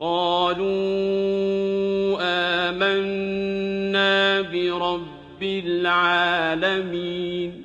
قَالُوا آمَنَّا بِرَبِّ الْعَالَمِينَ.